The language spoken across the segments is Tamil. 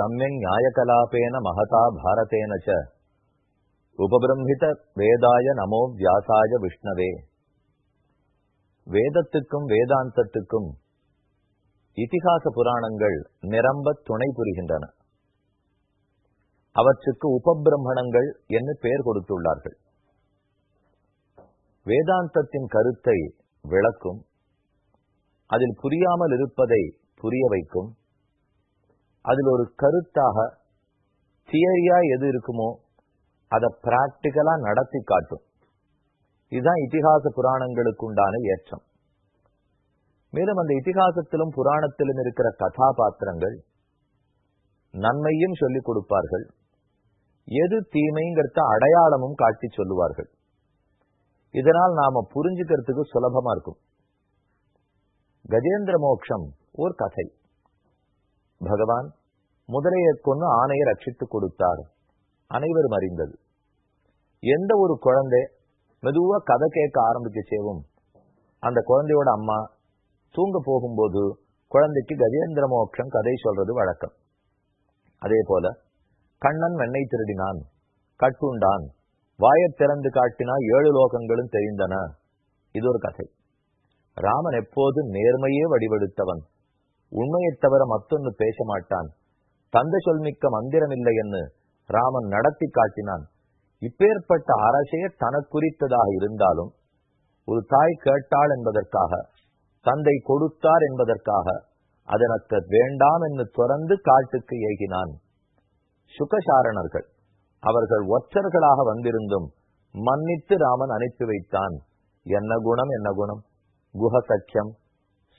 சமயம் நியாயகலாபேன மகதா பாரதேன ச உபபிரம்ஹித வேதாய நமோ வியாசாய விஷ்ணவே வேதத்துக்கும் வேதாந்தத்துக்கும் இதிகாச புராணங்கள் நிரம்ப துணை புரிகின்றன। அவற்றுக்கு உபபிரமணங்கள் என்று பெயர் கொடுத்துள்ளார்கள்। வேதாந்தத்தின் கருத்தை விளக்கும் அதில் புரியாமல் இருப்பதை புரிய வைக்கும் அதில் ஒரு கருத்தாக தியரியா எது இருக்குமோ அதை பிராக்டிக்கலா நடத்தி காட்டும். இதுதான் இதிகாச புராணங்களுக்கு உண்டான ஏற்றம். மேலும் அந்த இதிகாசத்திலும் புராணத்திலும் இருக்கிற கதாபாத்திரங்கள் நன்மையும் சொல்லிக் கொடுப்பார்கள். எது தீமைங்கிறத அடையாளமும் காட்டி சொல்லுவார்கள். இதனால் நாம புரிஞ்சுக்கிறதுக்கு சுலபமா இருக்கும். கஜேந்திர மோக்ஷம் ஒரு கதை. பகவான் முதலையை கொண்டு ஆணையை ரட்சித்து கொடுத்தார். அனைவரும் அறிந்தது எந்த ஒரு குழந்தை மெதுவா கதை கேட்க ஆரம்பிக்கச்சேவும் அந்த குழந்தையோட அம்மா தூங்க போகும்போது குழந்தைக்கு கஜேந்திர மோட்சம் கதை சொல்றது வழக்கம். அதே போல கண்ணன் வெண்ணை திருடினான் கட்டுண்டான் வாயத் திறந்து காட்டினா ஏழு லோகங்களும் தெரிந்தன. இது ஒரு கதை. ராமன் எப்போது நேர்மையே வடிவெடுத்தவன். உண்மையைத் தவிர மத்தொன்னு பேச மாட்டான் தந்த சொல்மிக்க மந்திரமில்லை என்று ராமன் நடத்தி காட்டினான். இப்பேற்பட்ட அரசே தனக்குறித்ததாக இருந்தாலும் ஒரு தாய் கேட்டாள் என்பதற்காக தந்தை கொடுத்தார் என்பதற்காக அதனக்கு வேண்டாம் என்று துறந்து காட்டுக்கு ஏகினான். சுகசாரணர்கள் அவர்கள் ஒற்றர்களாக வந்திருந்தும் மன்னித்து ராமன் அனுப்பி வைத்தான். என்ன குணம் என்ன குணம்? குஹ சக்கியம்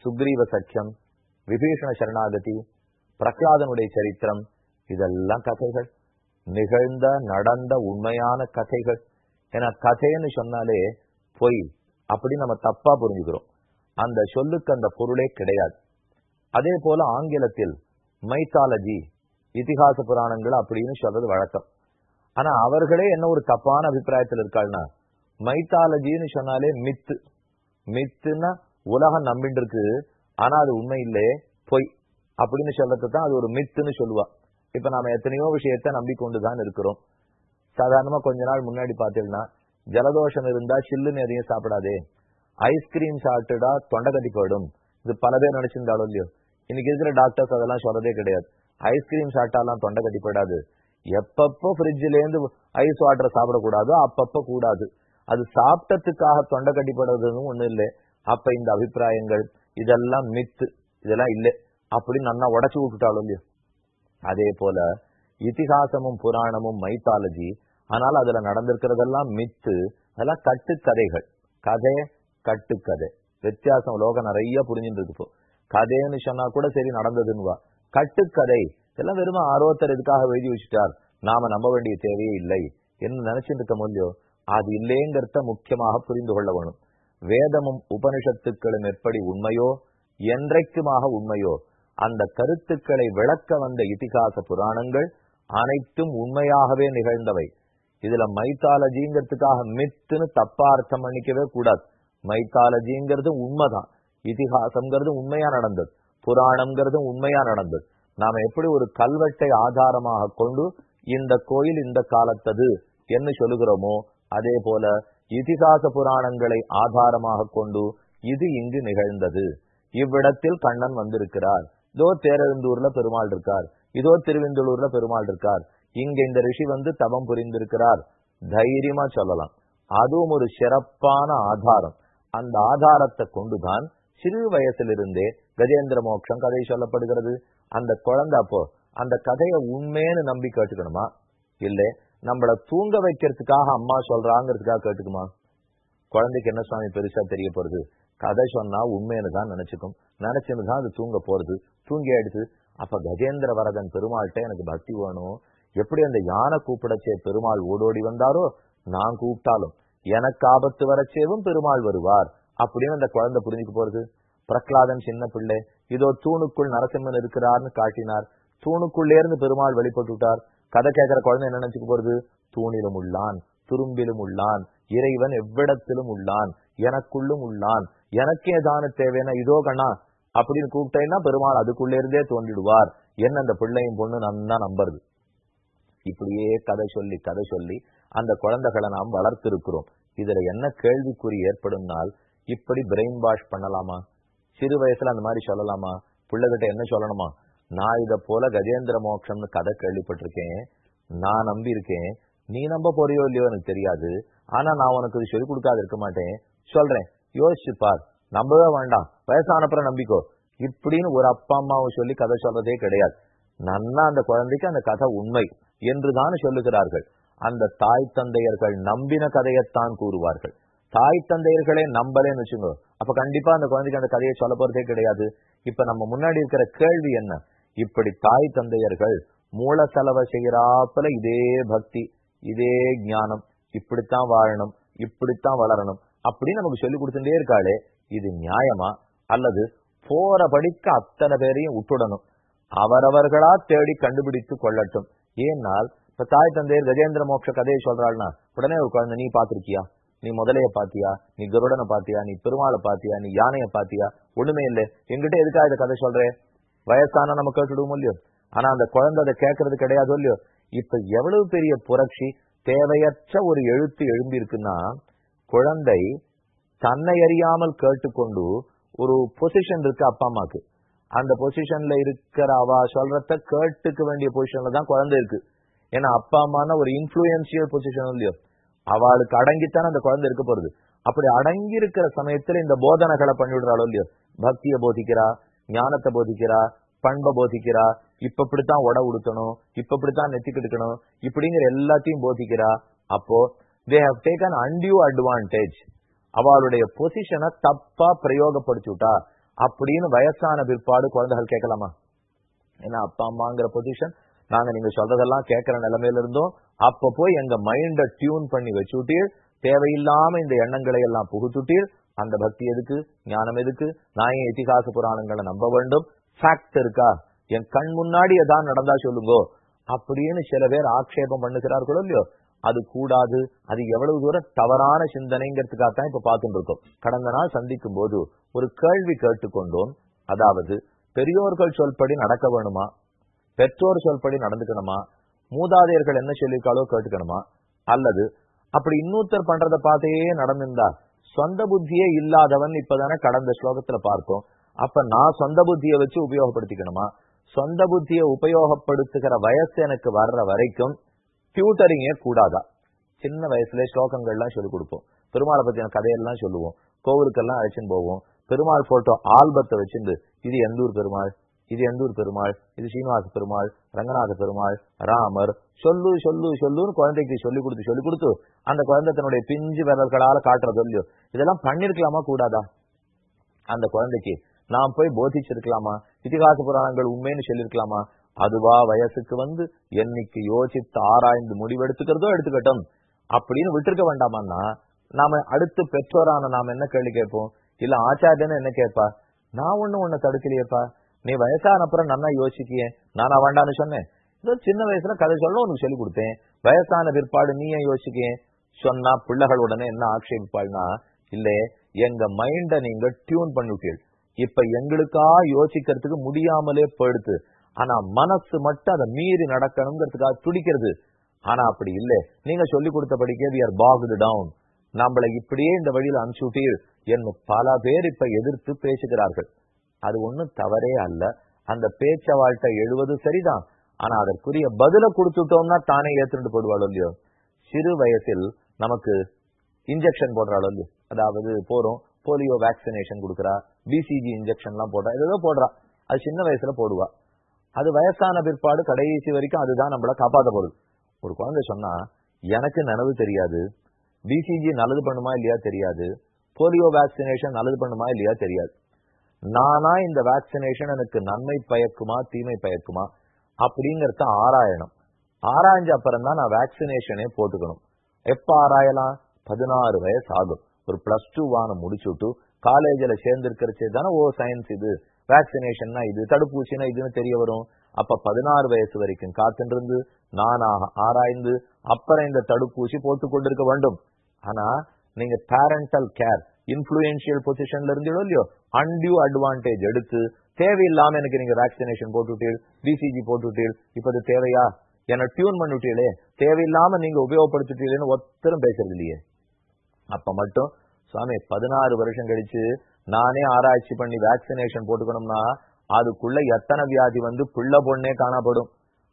சுக்ரீவ சக்கியம் விபீஷண சரணாகதி பிரகலாதனுடைய சரித்திரம் இதெல்லாம் கதைகள். நிகழ்ந்த நடந்த உண்மையான கதைகள். ஏன்னா கதைன்னு சொன்னாலே பொய். அப்படி நம்ம தப்பா புரிஞ்சுக்கிறோம். அந்த சொல்லுக்கு அந்த பொருளே கிடையாது. அதே போல ஆங்கிலத்தில் மைத்தாலஜி இதிகாச புராணங்கள் அப்படின்னு சொல்றது வழக்கம். ஆனா அவர்களே என்ன ஒரு தப்பான அபிப்பிராயத்தில் இருக்காள்னா மைத்தாலஜின்னு சொன்னாலே மித்து மித்துன்னா உலகம் நம்பிட்டு இருக்கு ஆனா அது உண்மை இல்லையே பொய் அப்படின்னு சொல்றது தான் அது ஒரு மித்துன்னு சொல்லுவா. இப்ப நாம எத்தனையோ விஷயத்த நம்பிக்கொண்டுதான் இருக்கிறோம். சாதாரணமா கொஞ்ச நாள் முன்னாடி பாத்தீங்கன்னா ஜலதோஷம் இருந்தா சில்லுன்னு எதையும் சாப்பிடாதே. ஐஸ்கிரீம் சாப்பிட்டுடா தொண்டை போயிடும். இது பல பேர் நினைச்சிருந்தாலும் இல்லையோ. இன்னைக்கு இருக்கிற டாக்டர்ஸ் அதெல்லாம் சொல்றதே கிடையாது. ஐஸ்கிரீம் சாப்பிட்டாலாம் தொண்டை கட்டி போயிடாது. எப்பப்போ ஃப்ரிட்ஜிலேருந்து ஐஸ் வாட்டர் சாப்பிடக்கூடாதோ அப்பப்ப கூடாது. அது சாப்பிட்டதுக்காக தொண்டை கட்டிப்படுறதுன்னு ஒண்ணு இல்லை. அப்ப இந்த அபிப்பிராயங்கள் இதெல்லாம் மித்து. இதெல்லாம் இல்லை அப்படின்னு நன்னா உடச்சு விட்டுட்டாலும் இல்லையோ? அதே போல இதிகாசமும் புராணமும் மைத்தாலஜி ஆனால் அதுல நடந்திருக்கிறதெல்லாம் மித்து அதெல்லாம் கட்டுக்கதைகள். கதை கட்டுக்கதை. வித்தியாசம் லோகம் நிறைய புரிஞ்சுட்டு இருக்கு இப்போ. கதைன்னு சொன்னா கூட சரி நடந்ததுன்னுவா. கட்டுக்கதை. இதெல்லாம் வெறும் ஆர்வத்தர் இதுக்காக எழுதி வச்சுட்டார். நாம நம்ப வேண்டிய தேவையே இல்லை. என்ன நினைச்சிட்டு இருக்க அது இல்லைங்கிறத முக்கியமாக புரிந்து கொள்ள வேணும். வேதமும் உபனிஷத்துக்களும் எப்படி உண்மையோ என்றைக்குமாக உண்மையோ அந்த கருத்துக்களை விளக்க வந்த இதிகாச புராணங்கள் அனைத்தும் உண்மையாகவே நிகழ்ந்தவை. இதுல மைத்தாலஜிங்கிறதுக்காக மித்துன்னு தப்பா அர்த்தம் பண்ணிக்கவே கூடாது. மைத்தாலஜிங்கிறது உண்மைதான். இதிகாசம்ங்கிறது உண்மையா நடந்தது. புராணம்ங்கிறது உண்மையா நடந்தது. நாம எப்படி ஒரு கல்வெட்டை ஆதாரமாக கொண்டு இந்த கோயில் இந்த காலத்தது என்று சொல்லுகிறோமோ அதே போல இதிகாச புராணங்களை ஆதாரமாக கொண்டு இது இங்கு நிகழ்ந்தது. இவ்விடத்தில் கண்ணன் வந்திருக்கிறார். இதோ தேரெழுந்தூர்ல பெருமாள் இருக்கார். இதோ திருவிந்தலூர்ல பெருமாள் இருக்கார். இங்க இந்த ரிஷி வந்து தவம் புரிந்திருக்கிறார். தைரியமா சொல்லலாம். அதுவும் ஒரு சிறப்பான ஆதாரம். அந்த ஆதாரத்தை கொண்டுதான் சிறு வயசிலிருந்தே கஜேந்திர மோட்சம் கதை சொல்லப்படுகிறது. அந்த குழந்தை அப்போ அந்த கதையை உண்மைன்னு நம்பி கேட்டுக்கணுமா? இல்ல நம்மள தூங்க வைக்கிறதுக்காக அம்மா சொல்றாங்கிறதுக்காக கேட்டுக்குமா? குழந்தைக்கு என்ன சுவாமி பெருசா தெரிய போறது? கதை சொன்னா உண்மைன்னு தான் நினைச்சுக்கும். நினைச்சுன்னு தான் அது தூங்க போறது. தூங்கி ஆயிடுச்சு. அப்ப கஜேந்திர வரதன் பெருமாள்கிட்ட எனக்கு பக்தி வேணும். எப்படி அந்த யானை கூப்பிடச்சே பெருமாள் ஓடோடி வந்தாரோ நான் கூப்பிட்டாலும் எனக்கு ஆபத்து வரச்சேவும் பெருமாள் வருவார். அப்படின்னு அந்த குழந்தை புரிஞ்சுக்க போறது. பிரகலாதன் சின்ன பிள்ளை இதோ தூணுக்குள் நரசிம்மன் இருக்கிறார்னு காட்டினார். தூணுக்குள்ளே இருந்து பெருமாள் வெளிப்பட்டு விட்டார் கதை கேட்கிற குழந்தை என்ன நினைச்சுக்க போறது? தூணிலும் உள்ளான் துரும்பிலும் உள்ளான் இறைவன் எவ்விடத்திலும் உள்ளான் எனக்குள்ளும் உள்ளான் எனக்கே தான தேவைன்னா இதோ கண்ணா அப்படின்னு கூப்பிட்டேன்னா பெருமாள் அதுக்குள்ளே இருந்தே தோன்றிடுவார். என்ன அந்த பிள்ளையும் பொண்ணு நன்னா நம்புறது? இப்படியே கதை சொல்லி கதை சொல்லி அந்த குழந்தைகளை நாம் வளர்த்திருக்கிறோம். இதுல என்ன கேள்விக்குறி ஏற்படும்னால் இப்படி பிரெயின் வாஷ் பண்ணலாமா? சிறு வயசுல அந்த மாதிரி சொல்லலாமா? பிள்ளைகிட்ட என்ன சொல்லணுமா? நான் இத போல கஜேந்திர மோட்சம்னு கதை கேள்விப்பட்டிருக்கேன். நான் நம்பி இருக்கேன் நீ நம்ப போறியோ இல்லையோ எனக்கு தெரியாது. ஆனா நான் உனக்கு இது சொல்லிக் கொடுக்காது இருக்க மாட்டேன். சொல்றேன். யோசிச்சு பார். நம்பவே வேண்டாம். வயசானப்புறம் நம்பிக்கோ இப்படின்னு ஒரு அப்பா அம்மாவை சொல்லி கதை சொல்றதே கிடையாது. நன்னா அந்த குழந்தைக்கு அந்த கதை உண்மை என்றுதான் சொல்லுகிறார்கள். அந்த தாய் தந்தையர்கள் நம்பின கதையைத்தான் கூறுவார்கள். தாய் தந்தையர்களே நம்பலேன்னு வச்சுக்கோ. அப்ப கண்டிப்பா அந்த குழந்தைக்கு அந்த கதையை சொல்ல போறதே கிடையாது. இப்ப நம்ம முன்னாடி இருக்கிற கேள்வி என்ன? இப்படி தாய் தந்தையர்கள் மூல செலவை செய்யறாப்புல இதே பக்தி இதே ஞானம். இப்படித்தான் வாழணும் இப்படித்தான் வளரணும். அப்படின்னு நமக்கு சொல்லி கொடுத்துட்டே இருக்காளே இது நியாயமா? அல்லது போற படிக்க அத்தனை பேரையும் விட்டுடணும். அவரவர்களா தேடி கண்டுபிடித்து கொள்ளட்டும். ஏன்னால் இப்ப தாய் தந்தையர் கஜேந்திர மோட்ச கதையை சொல்றாள்னா உடனே ஒரு குழந்தை நீ பாத்திருக்கியா நீ முதலைய பாத்தியா நீ கருடனை பாத்தியா நீ பெருமாளை பாத்தியா நீ யானைய பாத்தியா ஒண்ணுமே இல்லை. எங்கிட்ட எதுக்காக இதை கதை சொல்றேன் வயசான நம்ம கேட்டுடுவோம் இல்லையோ? ஆனா அந்த குழந்தை அதை கேட்கறது கிடையாது இல்லையோ? இப்ப எவ்வளவு பெரிய புரட்சி தேவையற்ற ஒரு எழுத்து எழும்பி இருக்குன்னா குழந்தை தன்னை அறியாமல் கேட்டுக்கொண்டு ஒரு பொசிஷன் இருக்கு அப்பா அம்மாக்கு. அந்த பொசிஷன்ல இருக்கிற அவ சொல்றத கேட்டுக்க வேண்டிய பொசிஷன்ல தான் குழந்தை இருக்கு. ஏன்னா அப்பா அம்மான ஒரு இன்ஃபுளுயன்சியல் பொசிஷன் இல்லையோ? அவளுக்கு அடங்கித்தானே அந்த குழந்தை இருக்க போறது. அப்படி அடங்கி இருக்கிற சமயத்துல இந்த போதனைகளை பண்ணிவிடுறாளோ இல்லையோ? பக்திய போதிக்கிறா ஞானத்தை போதிக்கிறா பண்பை போதிக்கிறா இப்ப இப்படித்தான் உட உடுத்தணும் இப்ப இப்படித்தான் நெத்திக்கெடுக்கணும் இப்படிங்கிற எல்லாத்தையும் போதிக்கிறா. அப்போ they have taken undue advantage அவளுடைய பொசிஷனை தப்பா பிரயோகப்படுத்திவிட்டா. அப்படின்னு வயசான பிற்பாடு குழந்தைகள் கேட்கலாமா? ஏன்னா அப்பா அம்மாங்கிற பொசிஷன் நாங்க நீங்க சொல்றதெல்லாம் கேட்கிற நிலைமையில இருந்தோம். அப்ப போய் எங்க மைண்ட டியூன் பண்ணி வச்சுட்டீர். தேவையில்லாம இந்த எண்ணங்களை எல்லாம் புகுத்துட்டீர். அந்த பக்தி எதுக்கு? ஞானம் எதுக்கு? நான் ஏன் இத்திகாச புராணங்களை நம்ப வேண்டும்? ஃபேக்ட் இருக்கா? என் கண் முன்னாடி ஏதாவது நடந்தா சொல்லுங்கோ. அப்படின்னு சில பேர் ஆக்ஷேபம் பண்ணுகிறார்களோ இல்லையோ? அது கூடாது. அது எவ்வளவு தூரம் தவறான சிந்தனைங்கிறதுக்காகத்தான் இப்ப பார்த்துட்டு இருக்கோம் கடந்த நாள் சந்திக்கும் போது ஒரு கேள்வி கேட்டுக்கொண்டோம். அதாவது பெரியோர்கள் சொல்படி நடக்க வேணுமா? பெற்றோர் சொல்படி நடந்துக்கணுமா? மூதாதையர்கள் என்ன சொல்லியிருக்காளோ கேட்டுக்கணுமா? அல்லது அப்படி இன்னொருத்தர் பண்றத பார்த்தே நடந்திருந்தா சொந்த புத்தியே இல்லாதவன் இப்பதானே கடந்த ஸ்லோகத்துல பார்த்தோம் அப்ப நான் சொந்த புத்தியை வச்சு உபயோகப்படுத்திக்கணுமா? சொந்த புத்தியை உபயோகப்படுத்துகிற வயசு எனக்கு வர்ற வரைக்கும் டியூட்டரிங்கே கூடாதா? சின்ன வயசுல ஸ்லோகங்கள்லாம் சொல்லிக் கொடுப்போம். பெருமாளை பத்தின கதையெல்லாம் சொல்லுவோம். கோவிலுக்கெல்லாம் அழைச்சின்னு போவோம். பெருமாள் போட்டோ ஆல்பத்தை வச்சிருந்து இது எந்தூர் பெருமாள்? இது எந்தூர் பெருமாள்? இது சீனிவாச பெருமாள்? ரங்கநாத பெருமாள்? ராமர்? சொல்லு சொல்லு சொல்லுன்னு குழந்தைக்கு சொல்லி கொடுத்து சொல்லி கொடுத்து அந்த குழந்தை தன்னுடைய பிஞ்சு விரல்களால காட்டுற சொல்லியோ இதெல்லாம் பண்ணிருக்கலாமா கூடாதா? அந்த குழந்தைக்கு நாம் போய் போதிச்சிருக்கலாமா? இதிகாச புராணங்கள் உண்மைன்னு சொல்லிருக்கலாமா அதுவா வயசுக்கு வந்து என்னைக்கு யோசித்து ஆராய்ந்து முடிவெடுத்துக்கிறதோ எடுத்துக்கட்டும். அப்படின்னு விட்டுருக்க வேண்டாமான்னா நாம அடுத்து பெற்றோரான நாம என்ன கேள்வி கேட்போம்? இல்ல ஆச்சாரியன்னு என்ன கேட்பா? நான் ஒண்ணு உன்னை தடுக்கலையேப்பா. நீ வயசான அப்புறம் நல்லா யோசிக்கியே. நானா வேண்டான்னு சொன்னேன். சின்ன வயசுல கதை சொல்ல உனக்கு சொல்லி கொடுத்தேன். வயசான பிற்பாடு நீ ஏன் யோசிக்கிய. சொன்னா பிள்ளைகள் உடனே என்ன ஆக்ஷேபிப்பாள்னா இல்ல எங்க மைண்ட நீங்க டியூன் பண்ணிவிட்டீள் இப்ப எங்களுக்கா யோசிக்கிறதுக்கு முடியாமலே போயிடுது ஆனா மனசு மட்டும் அதை மீறி நடக்கணுங்கிறதுக்காக துடிக்கிறது. ஆனா அப்படி இல்லை. நீங்க சொல்லி கொடுத்தபடிக்கே வி ஆர் பாக்டு டவுன் நம்மளை இப்படியே இந்த வழியில அனுப்பிச்சுட்டீர் என்று பல பேர் இப்ப எதிர்த்து பேசுகிறார்கள். அது ஒண்ணும் தவறே அல்ல. அந்த பேச்ச வாழ்க்கை எழுவது சரிதான். ஆனா அதற்குரிய பதில கொடுத்துட்டோம்னா தானே ஏத்துட்டு போடுவாளோ இல்லையோ? சிறு வயசில் நமக்கு இன்ஜெக்ஷன் போடுறாளோ இல்லையோ? அதாவது போறோம் போலியோ வேக்சினேஷன் கொடுக்குறா பிசிஜி இன்ஜெக்ஷன் எல்லாம் போடுறா ஏதோ போடுறா. அது சின்ன வயசுல போடுவா. அது வயசான பிற்பாடு கடைசி வரைக்கும் அதுதான் நம்மள காப்பாற்ற போகுது. ஒரு குழந்தை சொன்னா எனக்கு நனவு தெரியாது. பிசிஜி நல்லது பண்ணுமா இல்லையா தெரியாது. போலியோ வேக்சினேஷன் நல்லது பண்ணுமா இல்லையா தெரியாது. நானா இந்த வேக்சினேஷன் எனக்கு நன்மை பயக்குமா தீமை பயக்குமா? அப்படிங்கறத ஆராயணும். ஆராய்ஞ்ச அப்புறம் தான் நான் வேக்சினேஷனே போட்டுக்கணும். எப்ப ஆராயலாம்? பதினாறு வயசு ஆகும். ஒரு பிளஸ் டூ வான முடிச்சுட்டு காலேஜில் சேர்ந்திருக்கிறச்சே தானே ஓ சயின்ஸ் இது. வேக்சினேஷன்னா இது தடுப்பூசினா இதுன்னு தெரிய வரும். அப்ப பதினாறு வயசு வரைக்கும் காத்திருந்து நானாக ஆராய்ந்து அப்புறம் இந்த தடுப்பூசி போட்டுக் கொண்டிருக்க வேண்டும். ஆனா நீங்க பேரண்டல் கேர் இன்ஃபுளுயன்சியல் பொசிஷன்ல இருந்தீங்களோ இல்லையோ அன்டியூ அட்வான்டேஜ் எடுத்து தேவையில்லாம எனக்கு நீங்க வேக்சினேஷன் போட்டுட்டீள் பிசிஜி போட்டுட்டீள் இப்ப அது தேவையா? என்ன டியூன் பண்ணிட்டீங்களே தேவையில்லாம நீங்க உபயோகப்படுத்திட்டீங்களேன்னு ஒத்தரும் பேசுறது இல்லையே. அப்ப மட்டும் சுவாமி பதினாறு வருஷம் கழிச்சு நானே ஆராய்ச்சி பண்ணி வேக்சினேஷன் போட்டுக்கணும்னா அதுக்குள்ள எத்தனை வியாதி வந்து பிள்ளை பொண்ணே காணப்படும்.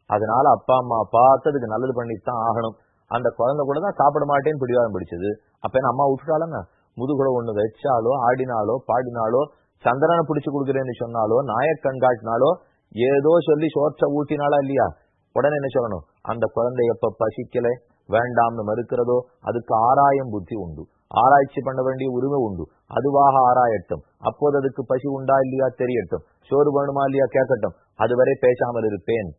அதனால அப்பா அம்மா பார்த்ததுக்கு நல்லது பண்ணித்தான் ஆகணும். அந்த குழந்தை கூட தான் சாப்பிட மாட்டேன்னு பிடிவாதம் பிடிச்சது. அப்ப என்ன அம்மா விட்டுட்டாலங்க முதுகுல ஒண்ணு வச்சாலோ ஆடினாலோ பாடினாலோ சந்திரனை பிடிச்சு கொடுக்குறேன்னு சொன்னாலோ நாயக்கண் காட்டினாலோ ஏதோ சொல்லி சோற்ற ஊட்டினாலா இல்லையா? உடனே என்ன சொல்லணும்? அந்த குழந்தை எப்ப பசிக்கல? வேண்டாம்னு மறுக்கிறதோ அதுக்கு ஆராயம் புத்தி உண்டு. ஆராய்ச்சி பண்ண வேண்டிய உரிமை உண்டு. அதுவாக ஆராயட்டும். அப்போது அதுக்கு பசி உண்டா இல்லையா தெரியட்டும். சோறு வேணுமா இல்லையா கேட்கட்டும். அதுவரை பேசாமல் இருப்பேன்.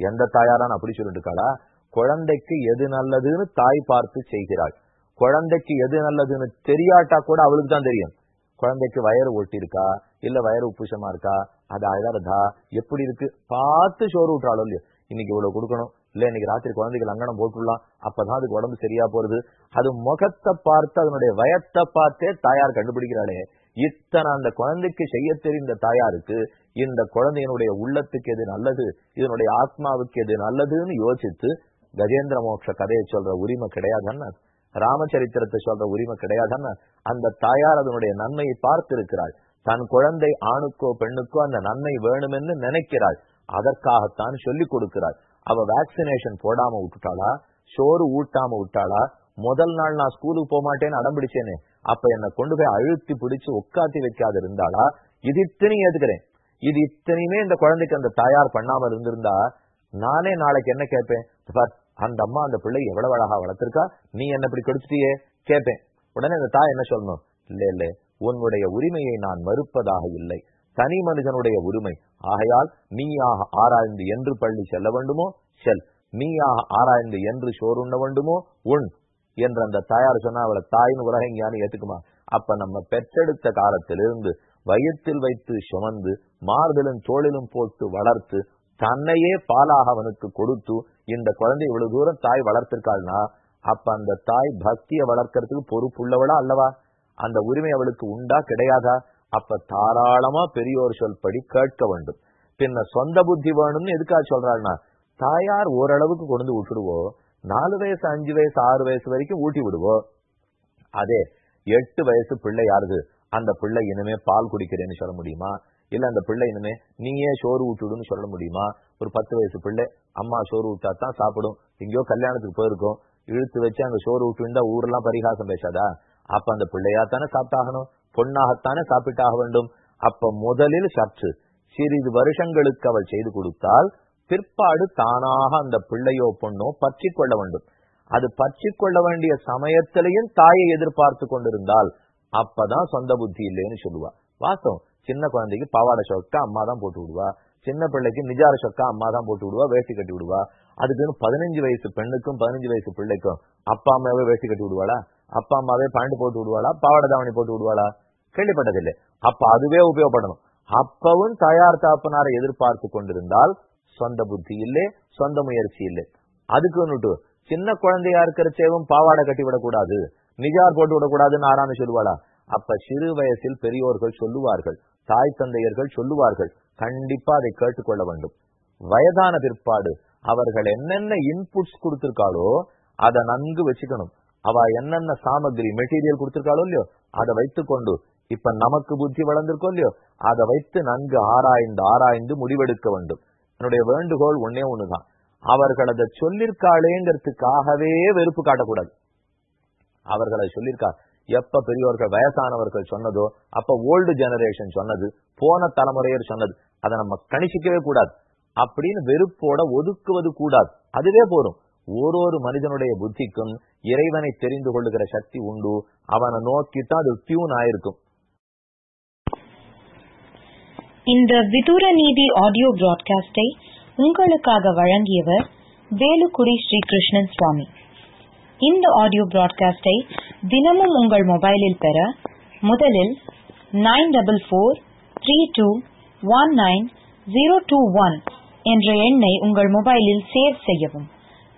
எந்த தாயாரான் அப்படி சொல்லிட்டு இருக்காளா குழந்தைக்கு எது நல்லதுன்னு தாய் பார்த்து செய்கிறாள். குழந்தைக்கு எது நல்லதுன்னு தெரியாட்டா கூட அவளுக்கு தான் தெரியும். குழந்தைக்கு வயறு ஒட்டிருக்கா இல்ல வயறு உப்புசமா இருக்கா? அது அழறதா எப்படி இருக்கு? பார்த்து சோறு விட்டுறாளோ இல்லையோ. இன்னைக்கு இவ்வளவு கொடுக்கணும். இல்ல இன்னைக்கு ராத்திரி குழந்தைகள் அங்கனம் போட்டுடலாம். அப்பதான் அதுக்கு உடம்பு சரியா போறது. அது முகத்தை பார்த்து அதனுடைய வயத்தை பார்த்தே தாயார் கண்டுபிடிக்கிறாளே. இத்தனை அந்த குழந்தைக்கு செய்ய தெரிந்த தாயாருக்கு இந்த குழந்தையினுடைய உள்ளத்துக்கு எது நல்லது? இதனுடைய ஆத்மாவுக்கு எது நல்லதுன்னு யோசித்து கஜேந்திர மோட்ச கதையை சொல்ற உரிமை கிடையாதுன்னு. ராமச்சரித்திரத்தை சொல்ற உரிமை கிடையாதுன்னு. அந்த தாயார் அதனுடைய நன்மையை பார்த்து இருக்கிறாள் தன் குழந்தை ஆணுக்கோ பெண்ணுக்கோ அந்த நன்மை வேணுமென்னு நினைக்கிறாள். அதற்காகத்தான் சொல்லிக் கொடுக்கிறாள். அவ வேக்சினேஷன் போடாம விட்டுட்டாளா? சோறு ஊட்டாம விட்டாளா? முதல் நாள் நான் ஸ்கூலுக்கு போக மாட்டேன்னு அடம் பிடிச்சேனே. அப்ப என்னை கொண்டு போய் அழுத்தி பிடிச்சு உட்காத்தி வைக்காது இருந்தாளா? இது இத்தனையும் ஏத்துக்கிறேன். இது இத்தனையுமே இந்த குழந்தைக்கு அந்த தயார் பண்ணாம இருந்திருந்தா நானே நாளைக்கு என்ன கேட்பேன்? அந்த அம்மா அந்த பிள்ளை எவ்வளவு அழகா வளர்த்திருக்கா? நீ என்ன இப்படி கெடுத்துட்டியே? கேட்பேன். உடனே அந்த தாய் என்ன சொல்லணும்? இல்ல இல்ல உன்னுடைய உரிமையை நான் மறுப்பதாக இல்லை. தனி மனிதனுடைய உரிமை. ஆகையால் நீயாக ஆராய்ந்து என்று பள்ளி செல்ல வேண்டுமோ? செல். நீயாக ஆராய்ந்து என்று சோறுண்ண வேண்டுமோ? உண். என்று அந்த தாயார் சொன்னா அவளை தாயின் உலகம் ஞானி ஏத்துக்குமா? அப்ப நம்ம பெற்றெடுத்த காலத்திலிருந்து வயிற்றில் வைத்து சுமந்து மார்பிலும் தோளிலும் போட்டு வளர்த்து தன்னையே பாலாக அவனுக்கு கொடுத்து இந்த குழந்தை இவ்வளவு தூரம் தாய் வளர்த்திருக்காள்னா அப்ப அந்த தாய் பக்தியை வளர்க்கறதுக்கு பொறுப்புள்ளவளா அல்லவா? அந்த உரிமை அவளுக்கு உண்டா கிடையாதா? அப்ப தாராளமா பெரியோர் சொல் படி கேட்க வேண்டும். பின்ன சொந்த புத்தி வேணும்னு எதுக்காக சொல்றாருன்னா தாயார் ஓரளவுக்கு கொண்டு விட்டுடுவோம் நாலு வயசு அஞ்சு வயசு ஆறு வயசு வரைக்கும் ஊட்டி விடுவோம் அதே எட்டு வயசு பிள்ளை யாருது? அந்த பிள்ளை இனிமே பால் குடிக்கிறேன்னு சொல்ல முடியுமா? இல்ல அந்த பிள்ளை இனிமே நீயே சோறு ஊட்டுடுன்னு சொல்ல முடியுமா? ஒரு பத்து வயசு பிள்ளை அம்மா சோறு ஊட்டா தான் சாப்பிடும். எங்கேயோ கல்யாணத்துக்கு போயிருக்கோம். இழுத்து வச்சு அங்க சோறு ஊட்டுண்டா ஊரெல்லாம் பரிகாசம் பேசாதா? அப்ப அந்த பிள்ளையா தானே சாப்பிட்டாகணும். பொண்ணாகத்தானே சாப்பிட்டாக வேண்டும்? அப்ப முதலில் சற்று சிறிது வருஷங்களுக்கு அவள் செய்து கொடுத்தால் பிற்பாடு தானாக அந்த பிள்ளையோ பொண்ணோ பற்றி கொள்ள வேண்டும். அது பற்றி கொள்ள வேண்டிய சமயத்திலையும் தாயை எதிர்பார்த்து கொண்டிருந்தால் அப்பதான் சொந்த புத்தி இல்லைன்னு சொல்லுவா. வாஸ்தவம். சின்ன குழந்தைக்கு பாவாடை சொக்கா அம்மா தான் போட்டு விடுவா. சின்ன பிள்ளைக்கு நிஜார சொக்கா அம்மா தான் போட்டு விடுவா வேட்டி கட்டி விடுவா. அதுக்குன்னு பதினஞ்சு வயசு பெண்ணுக்கும் பதினஞ்சு வயசு பிள்ளைக்கும் அப்பா அம்மாவே வேட்டி கட்டி விடுவாளா? அப்பா அம்மாவே பாண்டு போட்டு விடுவாளா? பாவாடை தாவணி போட்டு விடுவாளா? கேள்விப்பட்டதில்லை. அப்ப அதுவே உபயோகப்படணும். அப்பவும் தயார் தாப்பனாரை எதிர்பார்த்து கொண்டிருந்தால் சொந்த புத்தி இல்லை சொந்த முயற்சி இல்லை. அதுக்கு சின்ன குழந்தையா இருக்கிற சேவும் பாவாடை கட்டி விடக்கூடாது. நிஜார் போட்டு விடக்கூடாதுன்னு ஆறாம சொல்லுவாளா? அப்ப சிறு வயசில் பெரியோர்கள் சொல்லுவார்கள் தாய் தந்தையர்கள் சொல்லுவார்கள் கண்டிப்பா அதை கேட்டுக்கொள்ள வேண்டும். வயதான பிற்பாடு அவர்கள் என்னென்ன இன்புட்ஸ் கொடுத்திருக்காளோ அதை நன்கு வச்சுக்கணும். அவ என்னென்ன சாமகிரி மெட்டீரியல் கொடுத்திருக்காளோ இல்லையோ அதை வைத்துக்கொண்டு இப்ப நமக்கு புத்தி வளர்ந்திருக்கோ இல்லையோ அதை வைத்து நன்கு ஆராய்ந்து ஆராய்ந்து முடிவெடுக்க வேண்டும். என்னுடைய வேண்டுகோள் ஒன்னே ஒண்ணுதான். அவர்கள் அதை சொல்லிருக்காளேங்கிறதுக்காகவே வெறுப்பு காட்டக்கூடாது. அவர்களை சொல்லியிருக்கா எப்ப பெரியவர்கள் வயசானவர்கள் சொன்னதோ அப்ப ஓல்டு ஜெனரேஷன் சொன்னது போன தலைமுறையர் சொன்னது அதை நம்ம கணிச்சிக்கவே கூடாது. அப்படின்னு வெறுப்போட ஒதுக்குவது கூடாது. அதுவே போரும் ஓரொரு மனிதனுடைய புத்திக்கும் இறைவனை தெரிந்து கொள்ளுகிற சக்தி உண்டு. அவனை நோக்கித்தான் அது டியூன் ஆயிருக்கும். இந்த விதூர நீதி ஆடியோ பிராட்காஸ்டை உங்களுக்காக வழங்கியவர் வேலுக்குடி ஸ்ரீகிருஷ்ணன் சுவாமி. இந்த ஆடியோ பிராட்காஸ்டை தினமும் உங்கள் மொபைலில் பெற முதலில் nine double four three two one nine zero two one என்ற எண்ணை உங்கள் மொபைலில் சேவ் செய்யவும்.